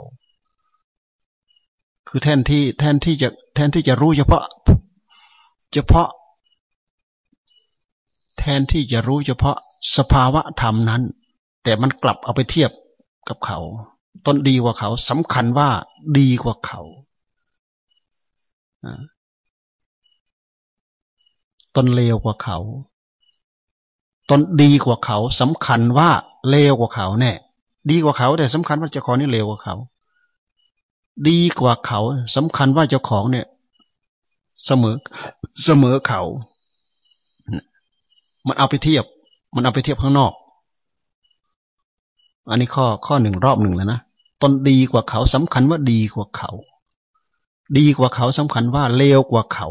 คือแทนที่แทนที่จะแทนที่จะรู้เฉพาะ เฉพาะ แทนที่จะรู้เฉพาะสภาวะธรรมนั้น แต่มันกลับเอาไปเทียบกับเขา ตนดีกว่าเขาสำคัญว่าดีกว่าเขาตนเลวกว่าเขา ตนดีกว่าเขาสำคัญว่าเลวกว่าเขาแน่ดีกว่าเขาแต่สำคัญว่าเจ้าของนี่เลวกว่าเขา ดีกว่าเขาสำคัญว่าเจ้าของเนี่ย เสมอเสมอเขา มันเอาไปเทียบ มันเอาไปเทียบข้างนอก อันนี้ข้อข้อหนึ่งรอบหนึ่งแล้วนะตนดีกว่าเขาสำคัญว่าดีกว่าเขา ดีกว่าเขาสำคัญว่าเลวกว่าเขา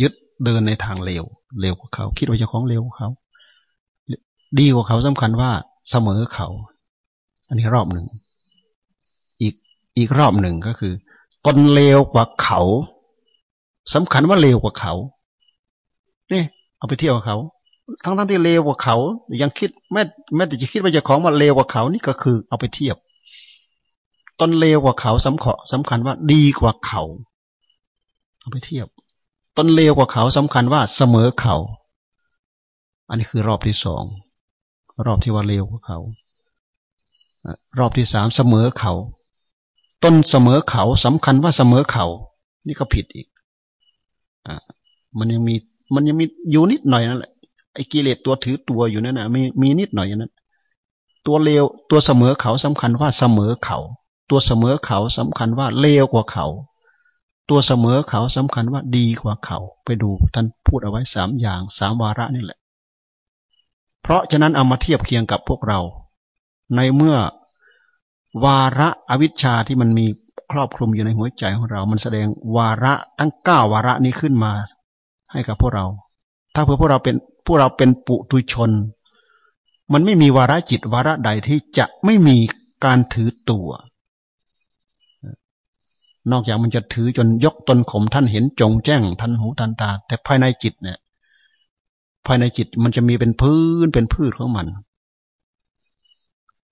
ยึดเดินในทางเลว เลวกว่าเขา คิดว่าจะของเลวกว่าเขา ดีกว่าเขาสำคัญว่าเสมอเขา อันนี้รอบหนึ่ง อีกอีกรอบหนึ่งก็คือตนเลวกว่าเขาสำคัญว่าเลวกว่าเขาเนี่ยเอาไปเที่ยวกับเขา ทั้งทั้งที่เลวกว่าเขา ยังคิดแม้แม้แต่จะคิดว่าจะของมาเลวกว่าเขานี่ก็คือ เอาไปเทียบตนเลวกว่าเขาสำคัญสำคัญว่าดีกว่าเขา เอาไปเทียบ ตนเลวกว่าเขาสำคัญว่าเสมอเขา อันนี้คือรอบที่สอง รอบที่ว่าเลวกว่าเขา รอบที่สามเสมอเขาตนเสมอเขาสำคัญว่าเสมอเขา นี่ก็ผิดอีกอ่ามันยังมีมันยังมีอยู่นิดหน่อยนั่นแหละไอ้กิเลสตัวถือตัวอยู่นั่นนะมีมีนิดหน่อยอย่างนั้นตัวเลวตัวเสมอเขาสำคัญว่าเสมอเขา ตัวเสมอเขาสำคัญว่าเลวกว่าเขา ตัวเสมอเขาสำคัญว่าดีกว่าเขา ไปดูท่านพูดเอาไว้สามอย่างสามวาระนี่แหละ เพราะฉะนั้นเอามาเทียบเคียงกับพวกเรา ในเมื่อวาระอวิชชาที่มันมีครอบคลุมอยู่ในหัวใจของเรา มันแสดงวาระตั้งเก้าวาระนี้ขึ้นมา ให้กับพวกเรา ถ้าเพื่อพวกเราเป็นพวกเราเป็นปุถุชน มันไม่มีวาระจิตวาระใดที่จะไม่มีการถือตัว นอกจากมันจะถือจนยกตนข่มท่านเห็นจงแจ้งทันหูทันตา แต่ภายในจิตเนี่ย ภายในจิตมันจะมีเป็นพื้นเป็นพืชของมัน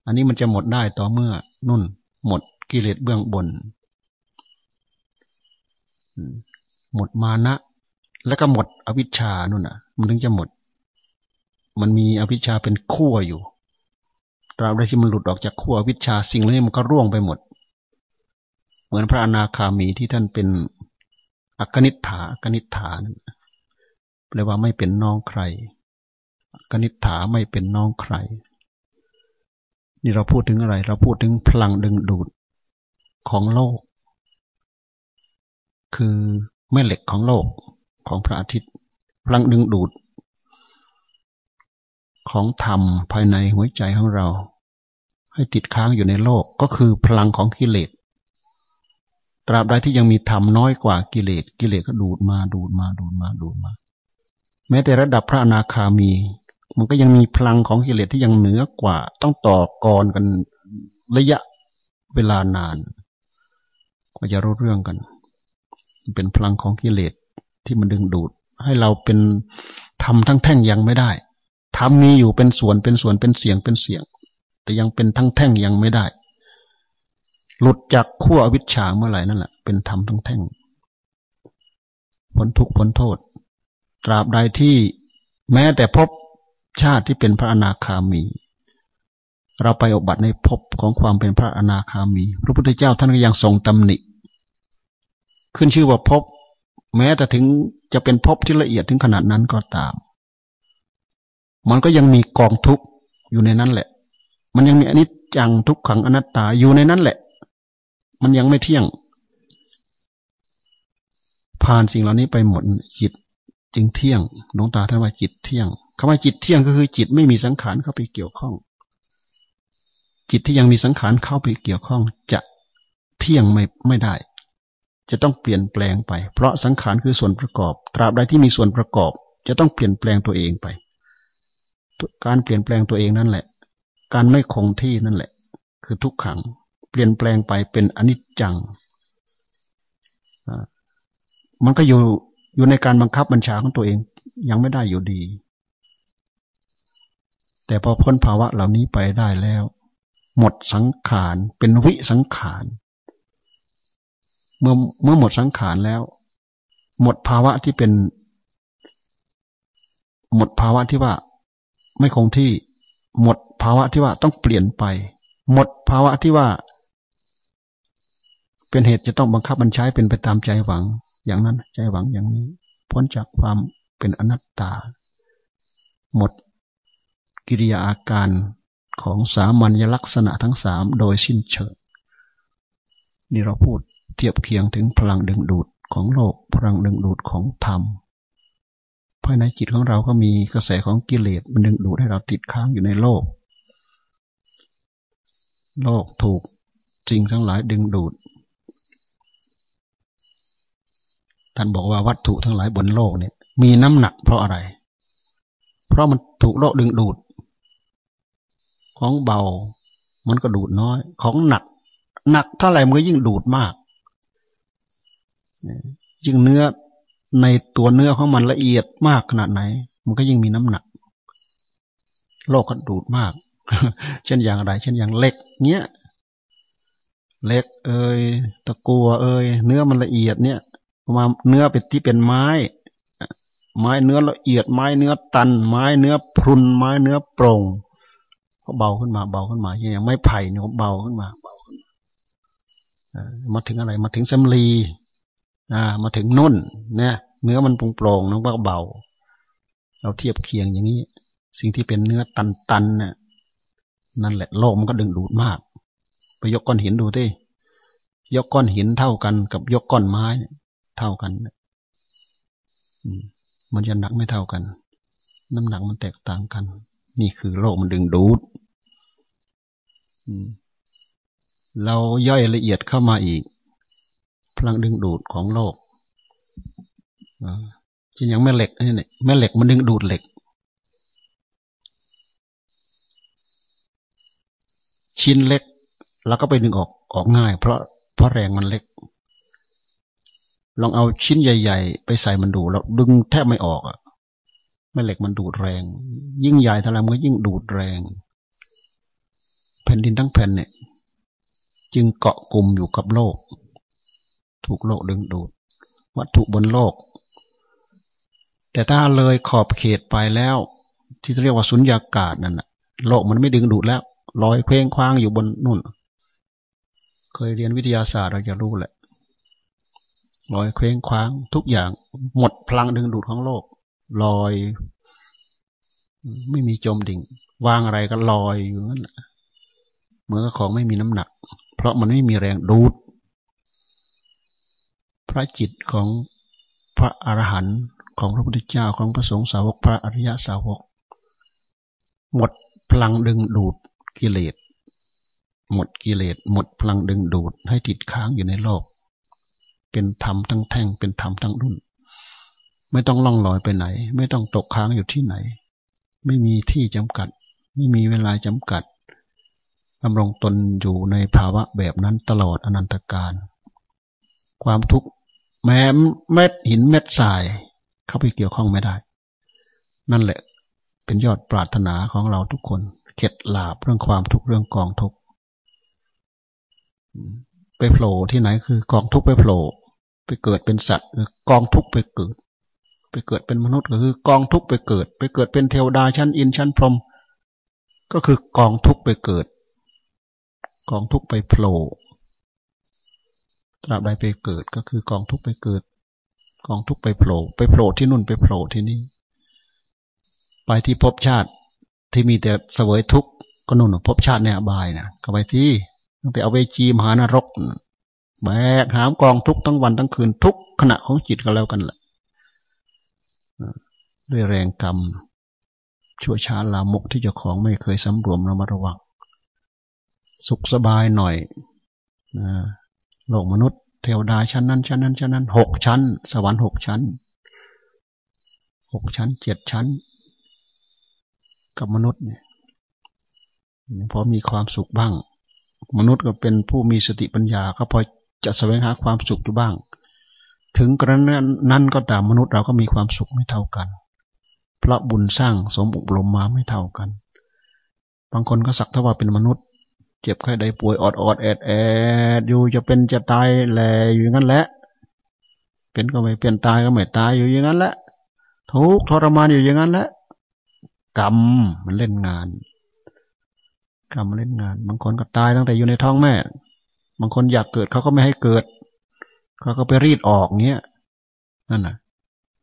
อันนี้มันจะหมดได้ต่อเมื่อนุ่น หมดกิเลสเบื้องบน หมดมานะ แล้วก็หมดอวิชชานู่นน่ะ มันถึงจะหมด มันมีอวิชชาเป็นขั้วอยู่ตราบใดที่มันหลุดออกจากขั้วอวิชชาสิ่งเหล่านี้มันก็ร่วงไปหมด เหมือนพระอนาคามีที่ท่านเป็นอักนิฐาอักนิฐานั่นแปลว่าไม่เป็นน้องใครอักนิฐาไม่เป็นน้องใคร นี่เราพูดถึงอะไร เราพูดถึงพลังดึงดูดของโลก คือแม่เหล็กของโลกของพระอาทิตย์ พลังดึงดูด ของธรรมภายในหัวใจของเรา ให้ติดค้างอยู่ในโลกก็คือพลังของกิเลส ตราบใดที่ยังมีธรรมน้อยกว่ากิเลส กิเลสก็ดูดมาดูดมาดูดมาดูดมา แม้แต่ระดับพระอนาคามี มันก็ยังมีพลังของกิเลสที่ยังเหนือกว่า ต้องต่อกรกันระยะเวลานานกว่าจะรู้เรื่องกัน เป็นพลังของกิเลสที่มันดึงดูด ให้เราเป็นทำทั้งแท่งยังไม่ได้ทำมีอยู่เป็นส่วนเป็นส่วนเป็นเสียงเป็นเสียง แต่ยังเป็นทั้งแท่งยังไม่ได้ หลุดจากขั้ววิชาเมื่อไหร่นั่นแหละเป็นธรรมทั้งแท่งพ้นทุกข์พ้นโทษ ตราบใดที่แม้แต่พบชาติที่เป็นพระอนาคามี เราไปอบัติในภพของความเป็นพระอนาคามี พระพุทธเจ้าท่านก็ยังทรงตำหนิ ขึ้นชื่อว่าภพแม้แต่ถึงจะเป็นภพที่ละเอียดถึงขนาดนั้นก็ตาม มันก็ยังมีกองทุกข์อยู่ในนั้นแหละ มันยังมีอนิจจังทุกขังอนัตตาอยู่ในนั้นแหละ มันยังไม่เที่ยง ผ่านสิ่งเหล่านี้ไปหมดจิตจึงเที่ยงหลวงตาท่านว่าจิตเที่ยงคำว่าจิตเที่ยงก็คือจิตไม่มีสังขารเข้าไปเกี่ยวข้อง จิตที่ยังมีสังขารเข้าไปเกี่ยวข้อง จะเที่ยงไม่ไม่ได้ จะต้องเปลี่ยนแปลงไป เพราะสังขารคือส่วนประกอบ ตราบใดที่มีส่วนประกอบ จะต้องเปลี่ยนแปลงตัวเองไป การเปลี่ยนแปลงตัวเองนั่นแหละ การไม่คงที่นั่นแหละ คือทุกขัง ปลี่ยนแปลงไปเป็นอนิจจัง มันก็อยู่อยู่ในการบังคับบัญชาของตัวเองยังไม่ได้อยู่ดี แต่พอพ้นภาวะเหล่านี้ไปได้แล้ว หมดสังขารเป็นวิสังขารเมื่อเมื่อหมดสังขารแล้ว หมดภาวะที่เป็น หมดภาวะที่ว่า ไม่คงที่ หมดภาวะที่ว่าต้องเปลี่ยนไป หมดภาวะที่ว่า เป็นเหตุจะต้องบังคับบัญชาเป็นไปตามใจหวัง อย่างนั้นใจหวังอย่างนี้ พ้นจากความเป็นอนัตตา หมดกิริยาอาการของสามัญลักษณะทั้งสามโดยสิ้นเชิงนี่เราพูดเทียบเคียงถึงพลังดึงดูดของโลกพลังดึงดูดของธรรมภายในจิตของเราก็มีกระแสของกิเลสมันดึงดูดให้เราติดค้างอยู่ในโลก โลกถูกจริงทั้งหลายดึงดูด ท่านบอกว่าวัตถุทั้งหลายบนโลกเนี่ย มีน้ำหนักเพราะอะไร เพราะมันถูกโลกดึงดูด ของเบา มันก็ดูดน้อย ของหนัก หนักเท่าไหร่มันก็ยิ่งดูดมากยิ่งเนื้อในตัวเนื้อของมันละเอียดมากขนาดไหน มันก็ยิ่งมีน้ำหนัก โลกก็ดูดมาก เช่นอย่างไร เช่นอย่างเล็กเนี้ยเล็ก เอ้ยตะกัวเอ้ยเนื้อมันละเอียดเนี่ย มาเนื้อเป็นที่เป็นไม้ ไม้เนื้อละเอียดไม้เนื้อตัน ไม้เนื้อพรุนไม้เนื้อโปร่งก็เบาขึ้นมาเบาขึ้นมาอย่างไม้ไผ่เนี่ยเบาขึ้นมาเบาขึ้นมาถึงอะไร มาถึงสำลีอ่า มาถึงนุ่นเนี่ยเนื้อมันโปร่งๆน้องก็เบา เราเทียบเคียงอย่างนี้ สิ่งที่เป็นเนื้อตันๆน่ะนั่นแหละโลกมันก็ดึงดูดมากไปยกก้อนหินดูดิยกก้อนหินเท่ากันกับยกก้อนไม้ เท่ากันมันจะหนักไม่เท่ากัน น้ำหนักมันแตกต่างกัน นี่คือโลกมันดึงดูดเราย่อยละเอียดเข้ามาอีก พลังดึงดูดของโลกเช่นอย่างแม่เหล็กนี่เนี่ยแม่เหล็กมันดึงดูดเหล็ก ชิ้นเล็กเราก็ไปดึงออกออกง่าย เพราะเพราะแรงมันเล็ก ลองเอาชิ้นใหญ่ ๆ ไปใส่มันดูแล้วดึงแทบไม่ออกอะแม่เหล็กมันดูดแรง ยิ่งใหญ่เท่าไรมันก็ยิ่งดูดแรง แผ่นดินทั้งแผ่นเนี่ย จึงเกาะกลุ่มอยู่กับโลก ถูกโลกดึงดูด วัตถุบนโลก แต่ถ้าเลยขอบเขตไปแล้ว ที่เรียกว่าสุญญากาศนั่นแหะโลกมันไม่ดึงดูดแล้วลอยเคว้งคว้างอยู่บนนู่น เคยเรียนวิทยาศาสตร์เราจะรู้แหละ ลอยเคว้งคว้างทุกอย่าง หมดพลังดึงดูดของโลก ลอย ไม่มีจมดิ่ง วางอะไรก็ลอยอยู่นั่นแหละเหมือนกับของไม่มีน้ำหนัก เพราะมันไม่มีแรงดูด พระจิตของพระอรหันต์ของพระพุทธเจ้าของพระสงฆ์สาวกพระอริยสาวก หมดพลังดึงดูดกิเลสหมดกิเลสหมดพลังดึงดูดให้ติดค้างอยู่ในโลก เป็นธรรมทั้งแท่งเป็นธรรมทั้งรุ่น ไม่ต้องล่องลอยไปไหน ไม่ต้องตกค้างอยู่ที่ไหน ไม่มีที่จำกัด ไม่มีเวลาจำกัดดำรงตนอยู่ในภาวะแบบนั้นตลอดอนันตการ ความทุกข์แม้เม็ดหินเม็ดทราย เข้าไปเกี่ยวข้องไม่ได้ นั่นแหละเป็นยอดปรารถนาของเราทุกคน เข็ดหลาบเรื่องความทุกข์เรื่องกองทุกข์ไปโผล่ที่ไหนคือกองทุกข์ไปโผล่ ไปเกิดเป็นสัตว์คือกองทุกไปเกิด ไปเกิดเป็นมนุษย์ก็คือกองทุกไปเกิด ไปเกิดเป็นเทวดาชั้นอินชั้นพรหมก็คือกองทุกไปเกิด กองทุกไปโผล่ตราบใดไปเกิดก็คือกองทุกไปเกิด กองทุกไปโผล่ไปโผล่ที่นู่นไปโผล่ที่นี่ ไปที่ภพชาติที่มีแต่เสวยทุกข์ก็นู่นภพชาติในอบายนะก็ไปที่ตั้งแต่เอาไปจีมหานรก แบกหามกองทุกทั้งวันทั้งคืนทุกขณะของจิตก็แล้วกันแหละด้วยแรงกรรม ชั่วช้าลามกที่เจ้าของไม่เคยสำรวมระมัดระวัง สุขสบายหน่อยนะโลกมนุษย์ เทวดาชั้นนั้น ชั้นนั้นชั้นนั้นหกชั้น สวรรค์หกชั้นหกชั้นเจ็ดชั้น กับมนุษย์เนี่ยพอมีความสุขบ้าง มนุษย์ก็เป็นผู้มีสติปัญญาก็พอ จะแสวงหาความสุขอยู่บ้าง ถึงกระนั้นนั้นก็ตามมนุษย์เราก็มีความสุขไม่เท่ากัน เพราะบุญสร้างสมบุรมมาไม่เท่ากัน บางคนก็สักทว่าเป็นมนุษย์ เจ็บไข้ได้ป่วยอดอดแอดแอดอยู่จะเป็นจะตายแหลอยู่อย่างนั้นแหละ เป็นก็ไม่เปลี่ยนตายก็ไม่ตายอยู่อย่างนั้นแหละ ทุกทรมานอยู่อย่างนั้นแหละกรรมมันเล่นงานกรรมเล่นงาน บางคนก็ตายตั้งแต่อยู่ในท้องแม่ บางคนอยากเกิดเขาก็ไม่ให้เกิด เขาก็ไปรีดออกเงี้ยนั่นน่ะ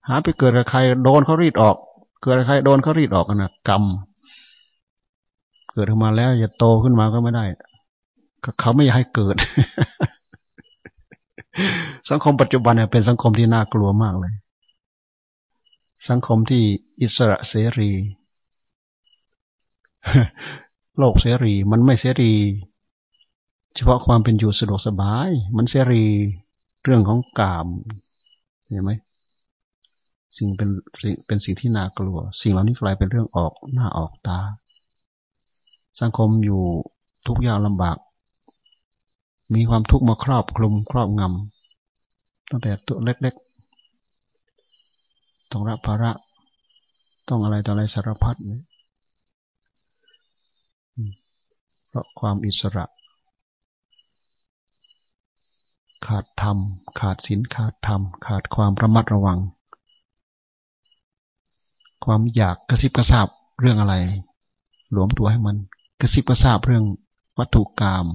หาไปเกิดกับใครโดนเขารีดออก เกิดกับใครโดนเขารีดออกกันนะกรรม เกิดขึ้นมาแล้วจะโตขึ้นมาก็ไม่ได้เขาไม่อยากให้เกิด สังคมปัจจุบันเนี่ยเป็นสังคมที่น่ากลัวมากเลย สังคมที่อิสระเสรี โลกเสรีมันไม่เสรี เฉพาะความเป็นอยู่สะดวกสบาย มันเสรีเรื่องของกามเห็นไหมสิ่งเป็นเป็นสิ่งที่น่ากลัว สิ่งเหล่านี้กลายเป็นเรื่องออกหน้าออกตา สังคมอยู่ทุกยากลำบาก มีความทุกข์มาครอบคลุมครอบงำตั้งแต่ตัวเล็กๆต้องรับภาระ ต้องอะไรต่ออะไรสารพัดเนี่ยเพราะความอิสระ ขาดธรรม ขาดศีลขาดธรรม ขาดความระมัดระวัง ความอยากกระซิบกระซาบเรื่องอะไร หลวมตัวให้มัน กระซิบกระซาบเรื่องวัตถุกรรม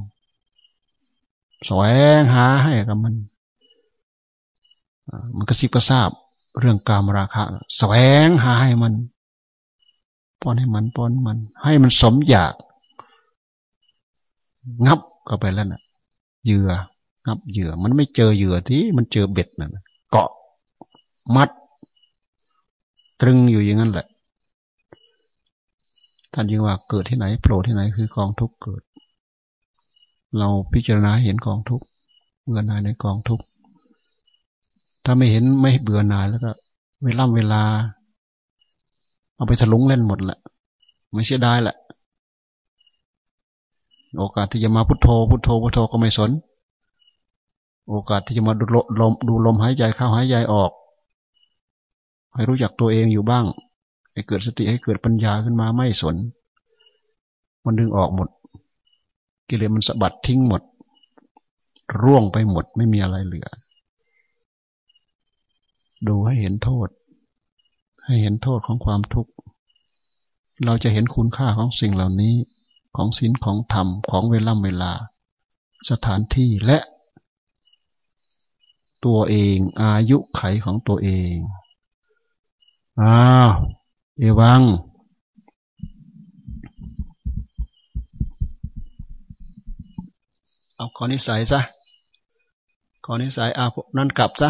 แสวงหาให้กับมัน มันกระซิบกระซาบเรื่องกามราคะแสวงหาให้มันป้อนให้มันป้อนมัน ให้มันสมอยาก งับก็ไปแล้วนะ่ะเหยื่อ งับเหยื่อ มันไม่เจอเหยื่อที่มันเจอเบ็ดนั่นเกาะมัด ตรึงอยู่อย่างนั้นแหละท่านยิงว่าเกิดที่ไหนโผล่ที่ไหนคือกองทุกเกิด เราพิจารณาเห็นกองทุกเบื่อหน่ายในกองทุกถ้าไม่เห็นไม่เบื่อหน่ายแล้วก็ เวลาเวลา เอาไปถลุงเล่นหมดแหละไม่เสียดายแหละโอกาสที่จะมาพุโทโธพุโทโธพุโทโธก็ไม่สน โอกาสที่จะมาดูลมดูลมหายใจเข้าหายใจออก ให้รู้จักตัวเองอยู่บ้าง ให้เกิดสติให้เกิดปัญญาขึ้นมาไม่สน มันดึงออกหมด กิเลสมันสะบัดทิ้งหมด ร่วงไปหมดไม่มีอะไรเหลือ ดูให้เห็นโทษ ให้เห็นโทษของความทุกข์ เราจะเห็นคุณค่าของสิ่งเหล่านี้ของศีลของธรรมของเวลาเวลา สถานที่และ ตัวเอง อายุไขของตัวเอง อ้าว เอวัง เอาขอนิสัยซะขอนิสัยอาวนั่นกลับซะ